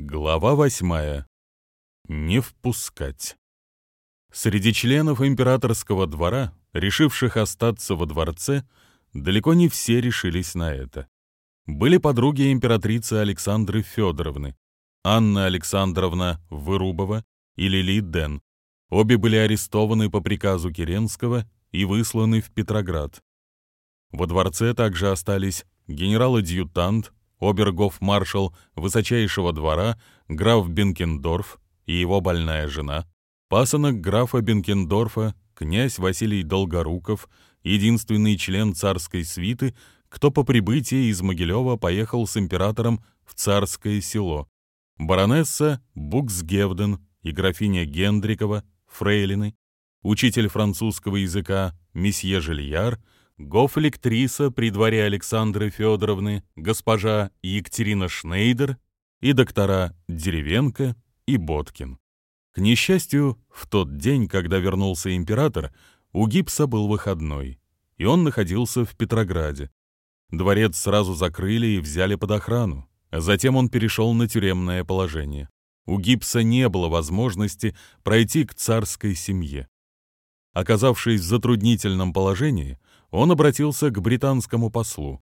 Глава восьмая. Не впускать. Среди членов императорского двора, решивших остаться во дворце, далеко не все решились на это. Были подруги императрицы Александры Федоровны, Анна Александровна Вырубова и Лили Ден. Обе были арестованы по приказу Керенского и высланы в Петроград. Во дворце также остались генерал-адъютант обергов-маршал высочайшего двора граф Бенкендорф и его больная жена, пасынок графа Бенкендорфа, князь Василий Долгоруков, единственный член царской свиты, кто по прибытии из Могилева поехал с императором в царское село, баронесса Буксгевден и графиня Гендрикова, фрейлины, учитель французского языка месье Жильяр — гофлектриса при дворе Александры Федоровны, госпожа Екатерина Шнейдер и доктора Деревенко и Боткин. К несчастью, в тот день, когда вернулся император, у Гипса был выходной, и он находился в Петрограде. Дворец сразу закрыли и взяли под охрану, а затем он перешел на тюремное положение. У Гипса не было возможности пройти к царской семье. Оказавшись в затруднительном положении, он обратился к британскому послу.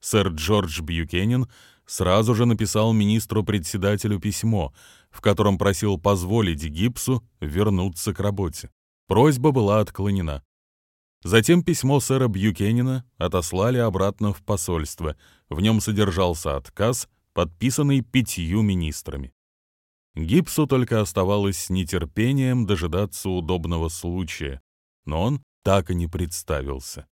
Сэр Джордж Бьюкенен сразу же написал министру-председателю письмо, в котором просил позволить Гипсу вернуться к работе. Просьба была отклонена. Затем письмо сэра Бьюкенена отослали обратно в посольство. В нем содержался отказ, подписанный пятью министрами. Гипсу только оставалось с нетерпением дожидаться удобного случая, но он так и не представился.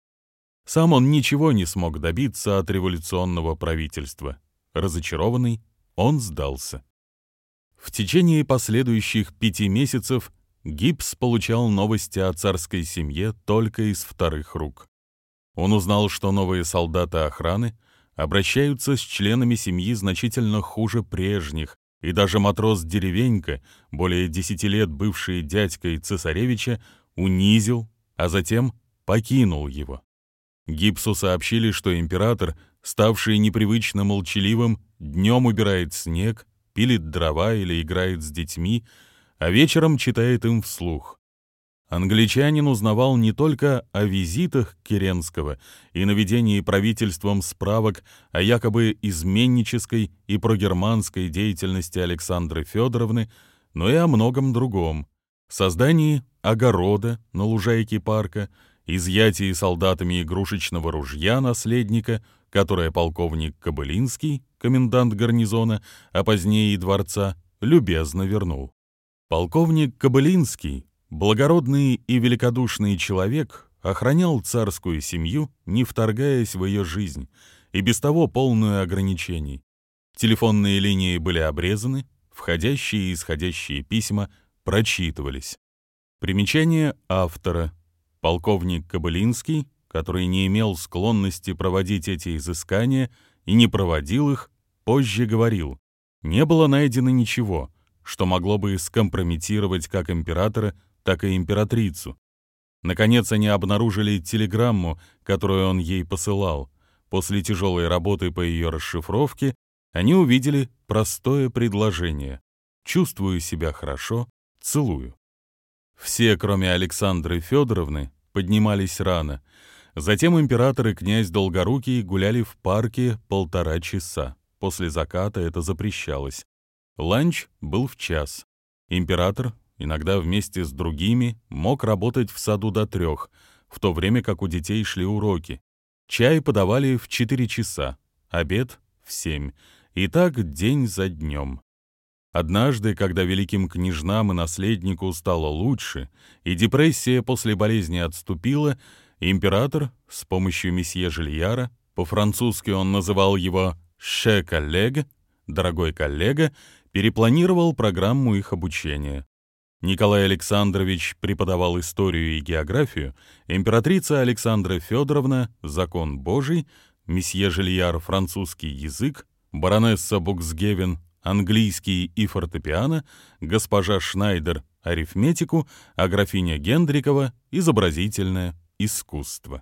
Сам он ничего не смог добиться от революционного правительства. Разочарованный, он сдался. В течение последующих пяти месяцев Гибс получал новости о царской семье только из вторых рук. Он узнал, что новые солдаты охраны обращаются с членами семьи значительно хуже прежних, и даже матрос Деревенька, более десяти лет бывший дядькой цесаревича, унизил, а затем покинул его. Гипсу сообщили, что император, ставший непривычно молчаливым, днем убирает снег, пилит дрова или играет с детьми, а вечером читает им вслух. Англичанин узнавал не только о визитах Керенского и наведении правительством справок о якобы изменнической и прогерманской деятельности Александры Федоровны, но и о многом другом. Создании огорода на лужайке парка — изъятии солдатами игрушечного ружья наследника, которое полковник Кобылинский, комендант гарнизона, а позднее и дворца, любезно вернул. Полковник Кобылинский, благородный и великодушный человек, охранял царскую семью, не вторгаясь в ее жизнь, и без того полную ограничений. Телефонные линии были обрезаны, входящие и исходящие письма прочитывались. Примечание автора Полковник Кобылинский, который не имел склонности проводить эти изыскания и не проводил их, позже говорил, не было найдено ничего, что могло бы скомпрометировать как императора, так и императрицу. Наконец они обнаружили телеграмму, которую он ей посылал. После тяжелой работы по ее расшифровке они увидели простое предложение «Чувствую себя хорошо, целую». Все, кроме Александры Федоровны, поднимались рано. Затем император и князь Долгорукий гуляли в парке полтора часа. После заката это запрещалось. Ланч был в час. Император, иногда вместе с другими, мог работать в саду до трех, в то время как у детей шли уроки. Чай подавали в четыре часа, обед — в семь. И так день за днем. Однажды, когда великим княжнам и наследнику стало лучше, и депрессия после болезни отступила, император с помощью месье Жильяра, по-французски он называл его «ше коллег», «дорогой коллега», перепланировал программу их обучения. Николай Александрович преподавал историю и географию, императрица Александра Федоровна — закон Божий, месье Жильяр — французский язык, баронесса Буксгевен английский и фортепиано, госпожа Шнайдер — арифметику, а графиня Гендрикова — изобразительное искусство.